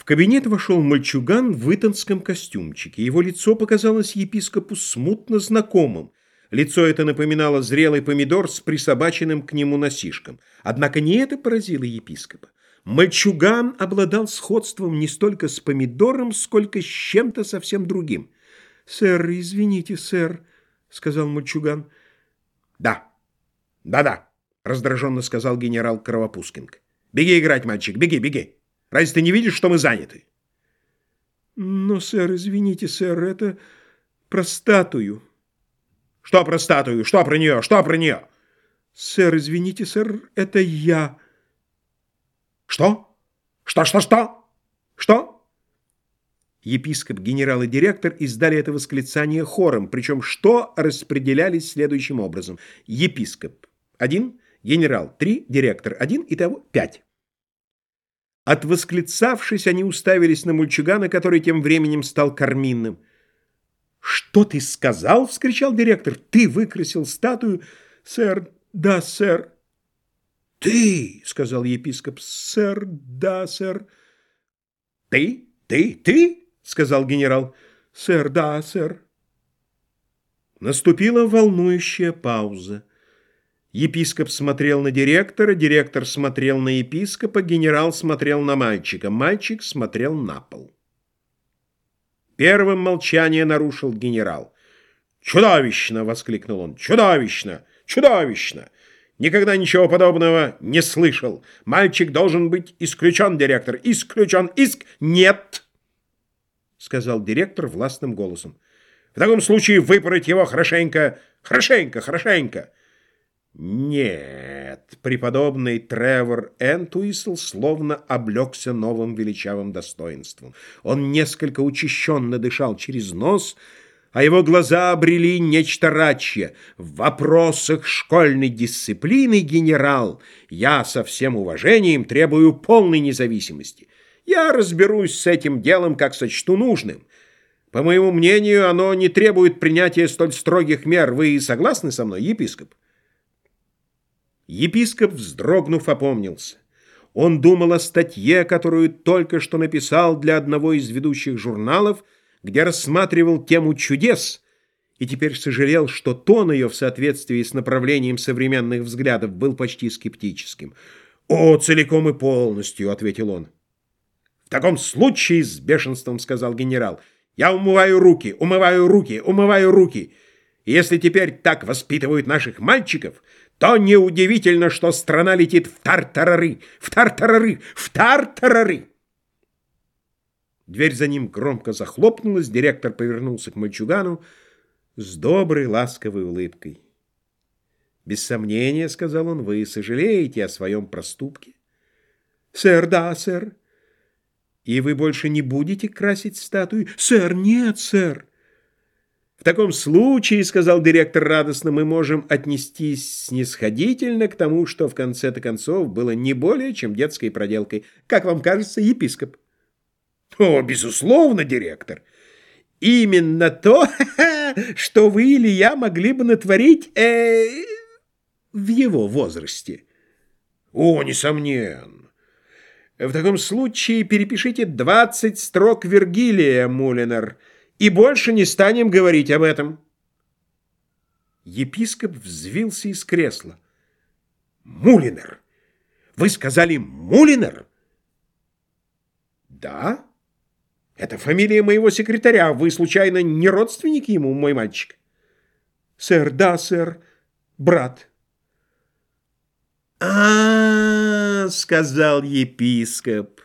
В кабинет вошел мальчуган в итонском костюмчике. Его лицо показалось епископу смутно знакомым. Лицо это напоминало зрелый помидор с присобаченным к нему носишком. Однако не это поразило епископа. Мальчуган обладал сходством не столько с помидором, сколько с чем-то совсем другим. «Сэр, извините, сэр», — сказал мальчуган. «Да, да-да», — раздраженно сказал генерал Кровопускинг. «Беги играть, мальчик, беги, беги». Разве ты не видишь, что мы заняты? Но, сэр, извините, сэр, это про статую. Что про статую? Что про нее? Что про нее? Сэр, извините, сэр, это я. Что? Что, что, что? Что? Епископ, генерал и директор издали это восклицание хором, причем что распределялись следующим образом. Епископ – один, генерал – три, директор – один, итого пять. От восклицавшись, они уставились на мульчугана, который тем временем стал карминным. «Что ты сказал?» — вскричал директор. «Ты выкрасил статую?» «Сэр, да, сэр». «Ты!» — сказал епископ. «Сэр, да, сэр». «Ты? Ты? Ты?» — сказал генерал. «Сэр, да, сэр». Наступила волнующая пауза. Епископ смотрел на директора, директор смотрел на епископа, генерал смотрел на мальчика, мальчик смотрел на пол. Первым молчание нарушил генерал. «Чудовищно!» — воскликнул он. «Чудовищно! Чудовищно! Никогда ничего подобного не слышал. Мальчик должен быть исключен, директор. Исключен! Иск... Нет!» — сказал директор властным голосом. «В таком случае выпороть его хорошенько, хорошенько, хорошенько!» Нет, преподобный Тревор Энтуисл словно облегся новым величавым достоинством. Он несколько учащенно дышал через нос, а его глаза обрели нечто рачье. В вопросах школьной дисциплины, генерал, я со всем уважением требую полной независимости. Я разберусь с этим делом, как сочту нужным. По моему мнению, оно не требует принятия столь строгих мер. Вы согласны со мной, епископ? Епископ, вздрогнув, опомнился. Он думал о статье, которую только что написал для одного из ведущих журналов, где рассматривал тему чудес, и теперь сожалел, что тон ее в соответствии с направлением современных взглядов был почти скептическим. «О, целиком и полностью», — ответил он. «В таком случае, — с бешенством сказал генерал, — я умываю руки, умываю руки, умываю руки. И если теперь так воспитывают наших мальчиков, то неудивительно, что страна летит в тартарары, в тартарары, в тартарары. Дверь за ним громко захлопнулась, директор повернулся к мальчугану с доброй, ласковой улыбкой. «Без сомнения, — сказал он, — вы сожалеете о своем проступке?» «Сэр, да, сэр». «И вы больше не будете красить статую?» «Сэр, нет, сэр». В таком случае, — сказал директор радостно, — мы можем отнестись снисходительно к тому, что в конце-то концов было не более, чем детской проделкой. Как вам кажется, епископ? О, безусловно, директор. Именно то, что вы или я могли бы натворить э, в его возрасте. О, несомненно. В таком случае перепишите 20 строк Вергилия, Мулинер, — и больше не станем говорить об этом. Епископ взвился из кресла. Мулинер! Вы сказали Мулинер? Да. Это фамилия моего секретаря. Вы, случайно, не родственник ему, мой мальчик? Сэр, да, сэр. Брат. А, -а, -а сказал епископ.